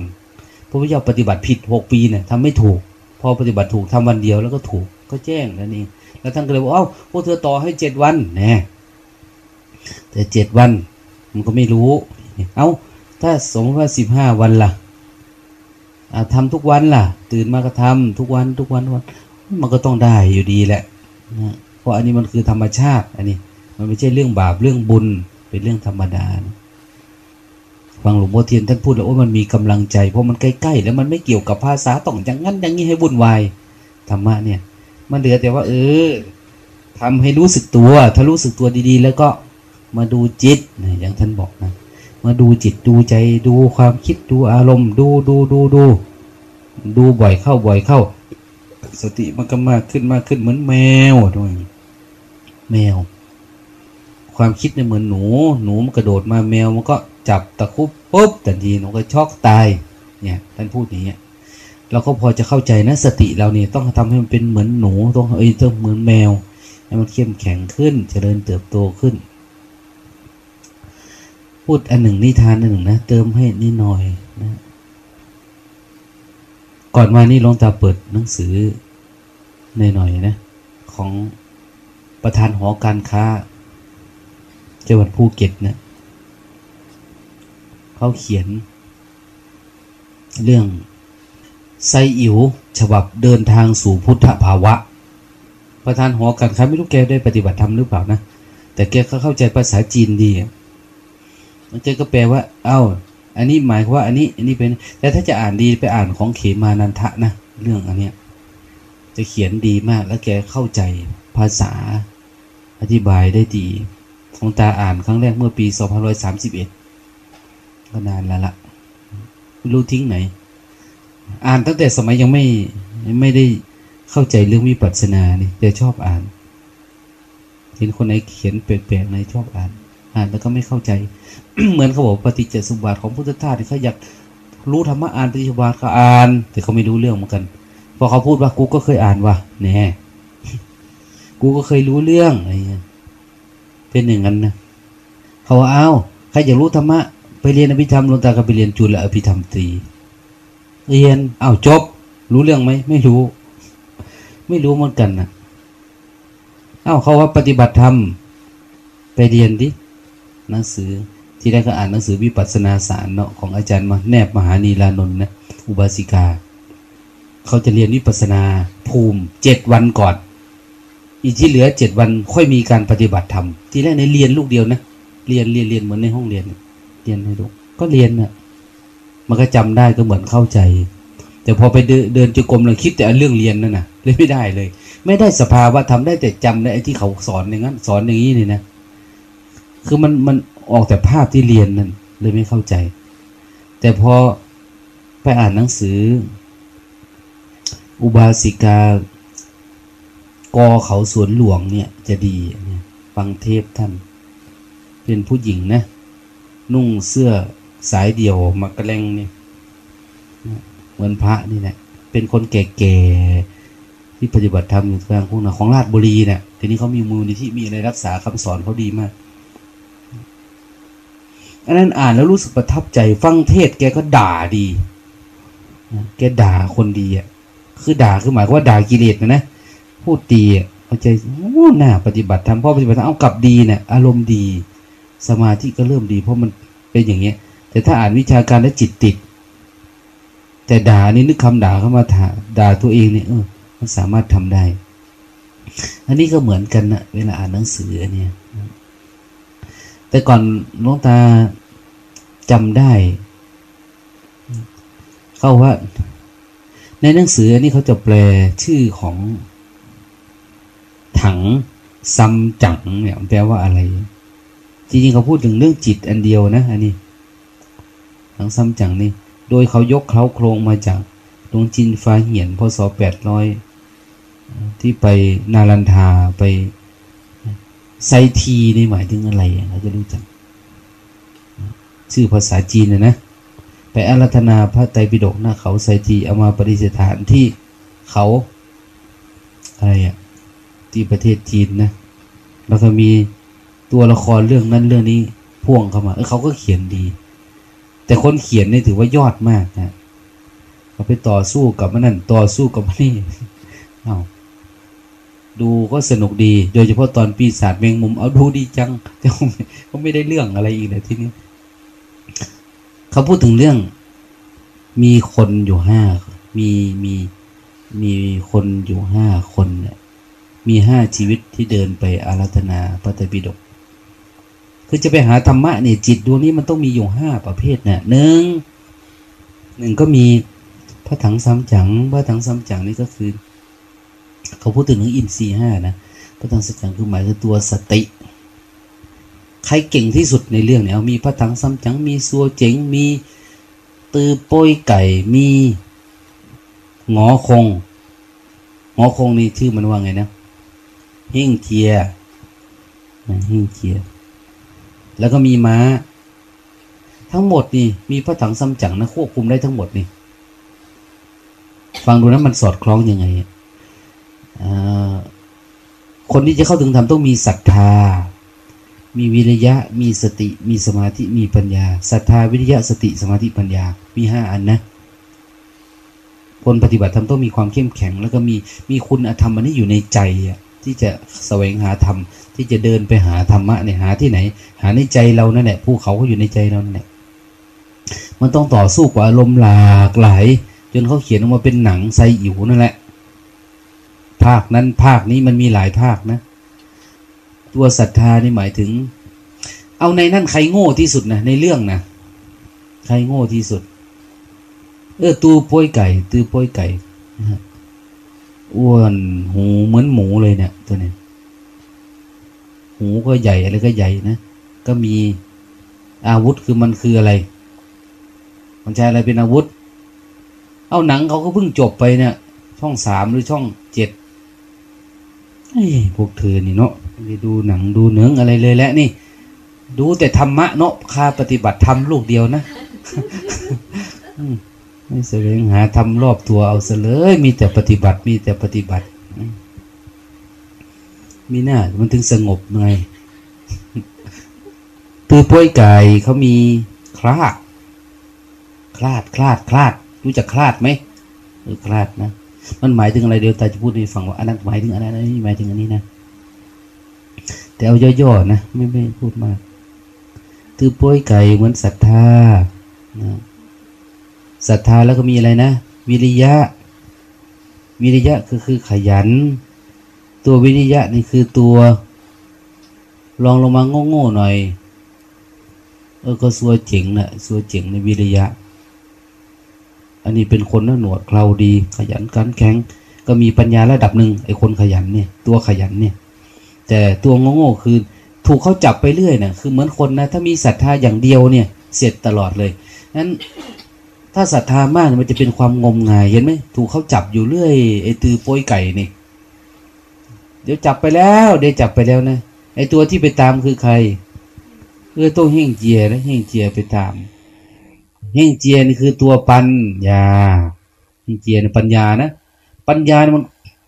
พระพุทธเจ้าปฏิบัติผิดหกปีเนี่ยทำไม่ถูก พอปฏิบัติถูกทำวันเดียวแล้วก็ถูกก็แจ้งนั่นเองแล้วท่านก็เลยบอกเอ้าพวกเธอต่อให้เจ็ดวันแน่แต่เจ็ดวันมันก็ไม่รู้ เอ้าถ้าสมมติว่าสิบห้าวันล่ะทำทุกวันล่ะ ตื่นมาก็ทำทุกวันทุกวันวัน มันก็ต้องได้อยู่ดีแหละนะเพราะอันนี้มันคือธรรมชาติอันนี้ มันไม่ใช่เรื่องบาปเรื่องบุญ เป็นเรื่องธรรมดานะฟังหลวงพ่อเทียนท่านพูดแล้วว่ามันมีกำลังใจ เพราะมันใกล้ๆแล้วมันไม่เกี่ยวกับภาษาต้องอย่างนั้นอย่างนี้ให้วุ่นวายธรรมะเนี่ย มันเหลือแต่ว่า เออทำให้รู้สึกตัว ถ้ารู้สึกตัวดีๆ แล้วก็มาดูจิตนะอย่างท่านบอกนะ มาดูจิตดูใจดูความคิดดูอารมณ์ ดูดูดูดูดูบ่อยเข้าบ่อยเข้า สติมันก็มากขึ้นมากขึ้นเหมือนแมวด้วยแมว ความคิดเนี่ยเหมือนหนู หนูมันกระโดดมาแมวมันก็จับตะคุบปุ๊บแต่ทีหนูก็ช็อกตายเนี่ยท่านพูดอย่างเงี้ยเราก็พอจะเข้าใจนะสติเราเนี่ยต้องทำให้มันเป็นเหมือนหนูต้องเอ้ยต้องเหมือนแมวให้มันเข้มแข็งขึ้นจเจริญเติบโตขึ้น พูดอันหนึ่งนิทานอันหนึ่งนะเติมให้นิดหน่อยนะก่อนมานี่ลงตาเปิดหนังสือในหน่อยนะ ของประธานหอการค้า จังหวัดภูเก็ตนะเขาเขียน เรื่องไซอิ๋วฉบับเดินทางสู่พุทธภาวะ ประธานหอการค้าไม่รู้แกได้ปฏิบัติธรรมหรือเปล่านะ แต่แกก็เข้าใจภาษาจีนดีมันแกก็แปลว่า เอา้า อันนี้หมายว่า อันนี้ อันนี้เป็น แต่ถ้าจะอ่านดีไปอ่านของเขมานันทะนะ เรื่องอันเนี้ย จะเขียนดีมากแล้วแกเข้าใจภาษาอธิบายได้ดี ของตาอ่านครั้งแรกเมื่อปี2531ก็นานแล้วละรู้ทิ้งไหน อ่านตั้งแต่สมัยยังไม่ไม่ได้เข้าใจเรื่องวิปัสสนานี่แต่ชอบอ่าน เห็นคนไหนเขียนแปลกๆในชอบอ่าน อ่านแล้วก็ไม่เข้าใจ เหมือนเขาบอกปฏิจจสมบัติของพุทธทาสเขาอยากรู้ธรรมะอ่านปฏิจจสมบัติเขาอ่าน แต่เขาไม่รู้เรื่องเหมือนกันพอเขาพูดว่ากูก็เคยอ่านว่ะแน่กูก็เคยรู้เรื่องอะไรเงี้ย เป็นอย่างนั้นนะเขาว่าอ้าวใครอยากรู้ธรรมะไปเรียนอภิธรรมหลวงตาก็ไปเรียนจุลอภิธรรมตรีเรียนอ้าวจบ รู้เรื่องไหมไม่รู้ ไม่รู้เหมือนกันนะอ้าวเขาว่าปฏิบัติธรรมไปเรียนดิหนังสือที่ได้ก็อ่านหนังสือวิปัสสนาสารเนาะของอาจารย์มาแนบมหานีลานนท์นะอุบาสิกา เขาจะเรียนวิปัสสนาภูมิเจ็ดวันก่อน อีกที่เหลือเจ็ดวันค่อยมีการปฏิบัติธรรมทีแรกในเรียนลูกเดียวนะเรียนเรียนเรียนเหมือนในห้องเรียน เรียนให้ลูกก็เรียนนะ่ะมันก็จำได้ก็เหมือนเข้าใจ แต่พอไปเดินจุกรมเราคิดแต่เรื่องเรียนนั่นนะเลยไม่ได้เลย ไม่ได้สภาวะทำได้แต่จำได้ไอ้ที่เขาสอนอย่างนั้น สอนอย่างนี้นี่นะคือมันมันออกแต่ภาพที่เรียนนั่นเลยไม่เข้าใจ แต่พอไปอ่านหนังสือ อุบาสิกา กอเขาสวนหลวงเนี่ยจะดีฟังเทพท่าน เป็นผู้หญิงนะ นุ่งเสื้อสายเดี่ยวมากระแลงเนี่ยเหมือนพระนี่แหละเป็นคนแก่ๆที่ปฏิบัติธรรมอยู่กลางคุ้งนะของราชบุรีเนี่ยทีนี้เขามีมูลนิธิมีอะไรรักษาคำสอนเขาดีมากอันนั้นอ่านแล้วรู้สึกประทับใจฟังเทศแกก็ด่าดีแกด่าคนดีอะคือด่าคือหมายว่าด่ากิเลสนะนะ พูดดีอะเข้าใจโอ้หน้าปฏิบัติธรรมพ่อปฏิบัติธรรมเอากลับดีเนี่ยอารมณ์ดี สมาธิก็เริ่มดี เพราะมันเป็นอย่างเงี้ย แต่ถ้าอ่านวิชาการแล้วจิตติด แต่ด่านี่นึกคำด่าเข้ามาด่าด่าตัวเองเนี่ยเออมันสามารถทำได้ อันนี้ก็เหมือนกันนะเวลาอ่านหนังสือเนี่ยแต่ก่อนหลวงตาจำได้ เข้าว่า ในหนังสืออันนี้เขาจะแปลชื่อของ ถังซัมจังเนี่ยแปลว่าอะไรจริงๆเขาพูดถึงเรื่องจิตอันเดียวนะอันนี้ถังซัมจังนี่โดยเขายกเขาโครงมาจากดวงจินฟ้าเหียนพศแปดร้อยที่ไปนารันทาไปไซทีนี่หมายถึงอะไรเราจะรู้จัก ชื่อภาษาจีนนะนะไปอารัธนาพระไตรปิฎกหน้าเขาไซทีเอามาปฏิสถานที่เขาอะไรอะ ที่ประเทศจีนนะแล้วก็มีตัวละครเรื่องนั้นเรื่องนี้พ่วงเข้ามาเออเขาก็เขียนดี แต่คนเขียนนี่ถือว่ายอดมากนะเขาไปต่อสู้กับมันนั่นต่อสู้กับมันนี่เอาดูก็สนุกดี โดยเฉพาะตอนปีศาจแมงมุมเอาดูดีจังแต่เขาไม่ได้เรื่องอะไรอีกเลยที่นี้เขาพูดถึงเรื่อง มีคนอยู่ห้ามีมีมีคนอยู่ห้าคนเนี่ย มีห้าชีวิตที่เดินไปอารัธนาพระตรปิฎกคือจะไปหาธรรมะเนี่ยจิตดวงนี้มันต้องมีอยู่ห้าประเภทเนี่ยหนึ่งหนึ่งก็มีพระถังซ้ำจังพระถังซ้ำจังนี่ก็คือ เขาพูดถึงอินทรีห้านะพระถังสัจจังคือหมายถึงตัวสติ ใครเก่งที่สุดในเรื่องเนี่ยมีพระถังซัมจังมีซัวเจ๋งมีตือโป้ยไก่มีหงอคงหงอคงนี่ชื่อมันว่าไงนะ เฮ่งเจียเฮ่งเจีย แล้วก็มีม้า ทั้งหมดนี่ มีพระถังซัมจั๋งนะควบคุมได้ทั้งหมดนี่ ฟังดูนะมันสอดคล้องยังไงคนที่จะเข้าถึงธรรมต้องมีศรัทธา มีวิริยะ มีสติ มีสมาธิ มีปัญญา ศรัทธา วิริยะ สติ สมาธิ ปัญญา มีห้าอันนะ คนปฏิบัติธรรมต้องมีความเข้มแข็ง แล้วก็มี มีคุณธรรมอันนี้อยู่ในใจอะ ที่จะแสวงหาธรรมที่จะเดินไปหาธรรมะเนี่ยหาที่ไหน หาในใจเรานั่นแหละภูเขาก็อยู่ในใจเรานั่นแหละมันต้องต่อสู้กับอารมณ์หลากหลายจนเขาเขียนออกมาเป็นหนังไซอิ๋วนั่นแหละ ภาคนั้นภาคนี้มันมีหลายภาคนะ ตัวศรัทธานี่หมายถึง เอาในนั่นใครโง่ที่สุดนะในเรื่องนะใครโง่ที่สุด เออตูป้วยไก่ตูป้วยไก่ อ้วนหูเหมือนหมูเลยเนี่ย ตัวนี้หูก็ใหญ่อะไรก็ใหญ่นะก็มีอาวุธคือมันคืออะไร มันใช้อะไรเป็นอาวุธ เอาหนังเขาก็เพิ่งจบไปเนี่ย ช่องสามหรือช่องเจ็ดพวกเธอนี่เนาะไม่ดูหนังดูเนื้ออะไรเลยแหละนี่ ดูแต่ธรรมะเนาะค่าปฏิบัติธรรมลูกเดียวนะ ไม่แสวงหาทำรอบตัวเอาซะเลย มีแต่ปฏิบัติ มีแต่ปฏิบัติ มีหน้ามันถึงสงบไงตือป่วยไก่เขามีคลาด คลาดคลาดคลาด รู้จักคลาดไหมเออคลาดนะ มันหมายถึงอะไรเดี๋ยวตาจะพูดให้ฟังว่าอันนั้นหมายถึงอันนั้นอันนี้หมายถึงอันนี้นะ แต่เอาย่อๆนะ ไม่ไม่พูดมากตือป่วยไก่เหมือนศรัทธานะ ศรัทธาแล้วก็มีอะไรนะ วิริยะ วิริยะคือคือขยัน ตัววิริยะนี่คือตัว ลองลงมาโง่ๆหน่อย เออก็สัวเจ๋งนะสัวเจ๋งในวิริยะ อันนี้เป็นคนหนวดเคราดี ขยันขันแข็ง ก็มีปัญญาระดับหนึ่งไอ้คนขยันเนี่ย ตัวขยันเนี่ย แต่ตัวโงงๆคือถูกเขาจับไปเรื่อยนะคือเหมือนคนนะถ้ามีศรัทธาอย่างเดียวเนี่ย เสร็จตลอดเลยนั้น ถ้าศรัทธามากมันจะเป็นความงมงายเห็นไหมถูกเขาจับอยู่เรื่อยไอ้ตือโป้ยไก่นี่ เดี๋ยวจับไปแล้ว เดี๋ยวจับไปแล้วนะไอ้ตัวที่ไปตามคือใครเออตัวเฮงเจียนะเฮงเจียไปตามเฮงเจียนี่คือตัวปัญญาเฮงเจียนปัญญานะปัญญามัน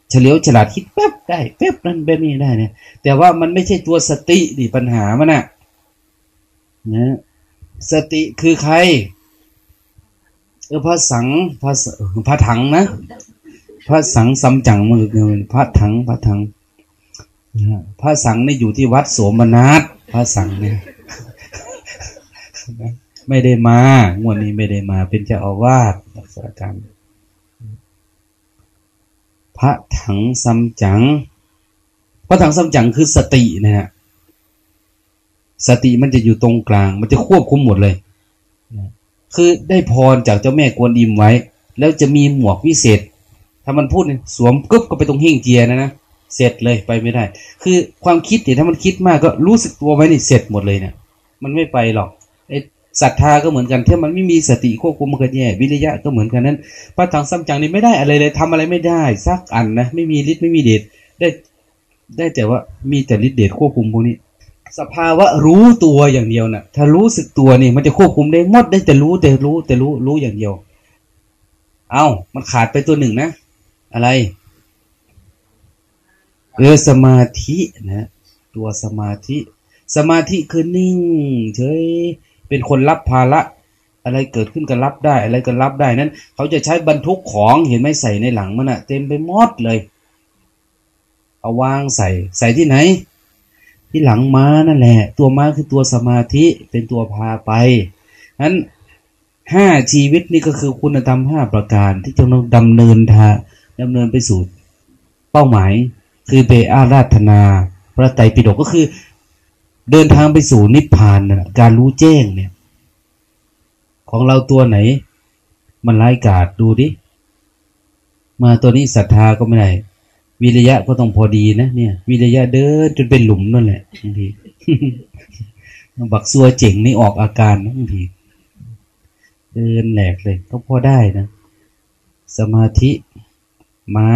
เฉลียวฉลาดคิดแป๊บได้แป๊บนั้นแบบนี้ได้เนี่ยแต่ว่ามันไม่ใช่ตัวสติดิปัญหามันนะนะสติคือใคร เออพระสังพระพระถังนะ พระสังสัมจังมันคือพระถังพระถังพระสังนี่อยู่ที่วัดโสมนัสพระสังเนี่ยไม่ได้มางวดนี้ไม่ได้มา เป็นเจ้าอาวาสรักษาการพระถังสัมจัง พระถังสัมจังคือสตินะฮะสติมันจะอยู่ตรงกลาง มันจะควบคุมหมดเลย คือได้พรจากเจ้าแม่กวนอิมไว้ แล้วจะมีหมวกวิเศษ ถ้ามันพูดสวมกึ๊บก็ไปตรงเฮงเจียนะนะเสร็จเลยไปไม่ได้ คือความคิดเนี่ยถ้ามันคิดมากก็รู้สึกตัวไว้นี่เสร็จหมดเลยเนี่ยมันไม่ไปหรอกไอ้ศรัทธาก็เหมือนกันถ้ามันไม่มีสติควบคุมมันก็แย่วิริยะก็เหมือนกันนั้นพระถังซัมจังนี่ไม่ได้อะไรเลยทำอะไรไม่ได้สักอันนะไม่มีฤทธิ์ไม่มีเดชได้ ได้แต่ว่ามีแต่ฤทธิ์เดชควบคุมพวกนี้ สภาวะรู้ตัวอย่างเดียวนะ่ะ ถ้ารู้สึกตัวนี่มันจะควบคุมได้หมดได้แต่รู้แต่รู้แต่รู้รู้อย่างเดียว เอา้ามันขาดไปตัวหนึ่งนะ อะไรเออสมาธินะตัวสมาธิ สมาธิคือนิ่ง เฉยเป็นคนรับภาระอะไรเกิดขึ้นก็รับได้ อะไรก็รับได้นั้น เขาจะใช้บรรทุกของเห็นไหมใส่ในหลังมันอะเต็มไปหมดเลย เอาวางใส่ ใส่ที่ไหน ที่หลังม้านั่นแหละ ตัวม้าคือตัวสมาธิเป็นตัวพาไปนั้นห้าชีวิตนี่ก็คือคุณธรรมห้าประการ ที่จะต้องดำเนินทาดำเนินไปสู่เป้าหมาย คือไปอาราธนา พระไตรปิฎกก็คือ เดินทางไปสู่นิพพานนะการรู้แจ้งเนี่ย ของเราตัวไหน มันร้ายกาดดูดิมาตัวนี้ศรัทธาก็ไม่ได้ วิริยะก็ต้องพอดีนะเนี่ย วิริยะเดินจนเป็นหลุมนั่นแหละบางทีบักซัวเจ๋งนี่ออกอาการบางทีเดินแหลกเลย ก็พอได้นะ สมาธิม้า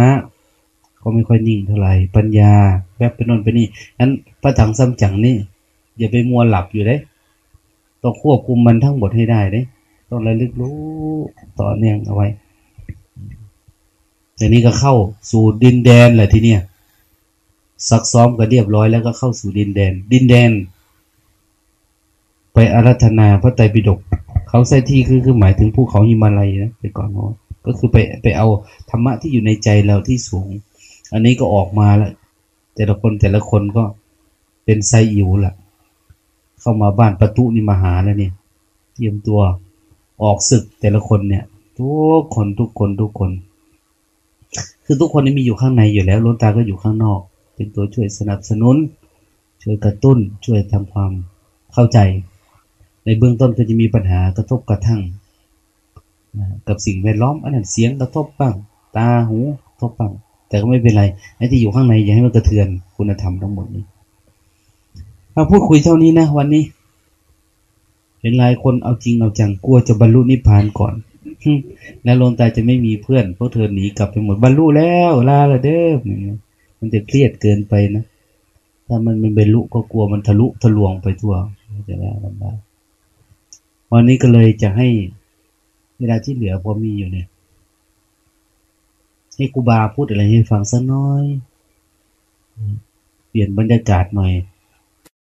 ก็ไม่ค่อยนิ่งเท่าไหร่ปัญญาแวบไปนนไปนี่นั้นพระถังซ้ำจังนี่อย่าไปมัวหลับอยู่เลยต้องควบคุมมันทั้งหมดให้ได้เลยต้องระลึกรู้ต่อเนื่องเอาไว้ แต่นี้ก็เข้าสู่ดินแดนแหละทีเนี้ยซักซ้อมกันเรียบร้อยแล้วก็เข้าสู่ดินแดน ดินแดน ไปอารัธนาพระไตรปิฎกเขาใส่ที่คือคือหมายถึงภูเขาหิมาลัยนะไปก่อนเนาะก็คือไปไปเอาธรรมะที่อยู่ในใจเราที่สูง อันนี้ก็ออกมาแล้วแต่ละคนแต่ละคนก็เป็นไซอิ๋วละเข้ามาบ้านประตูนี่มาหาแล้วเนี่ย เตรียมตัวออกศึกแต่ละคนเนี่ย ทุกคนทุกคนทุกคน คือทุกคนนี่มีอยู่ข้างในอยู่แล้วล้นตาก็อยู่ข้างนอก เป็นตัวช่วยสนับสนุน ช่วยกระตุ้นช่วยทำความเข้าใจ ในเบื้องต้นก็จะมีปัญหากระทบกระทั่งกับสิ่งแวดล้อมอันนั้นเสียงกระทบบ้างตาหูกระทบบ้างแต่ก็ไม่เป็นไรไอ้ที่อยู่ข้างในอย่าให้มันกระเทือนคุณธรรมทั้งหมดนี้มาพูดคุยเท่านี้นะวันนี้ เห็นหลายคนเอาจริงเอาจังกลัวจะบรรลุนิพพานก่อน แล้วลงตาจะไม่มีเพื่อนเพวกเธอหนีกลับไปหมดบรรลุแล้วลาละเด้อมันจะเครียดเกินไปนะถ้ามันไมันบรรลุก็กลัวมันทะลุทะลวงไปทั่วจะแล้วลำบากวันนี้ก็เลยจะให้เวลาที่เหลือพอมีอยู่เนี่ยให้ครูบาพูดอะไรให้ฟังสักน้อย เปลี่ยนบรรยากาศหน่อย